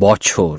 বছর।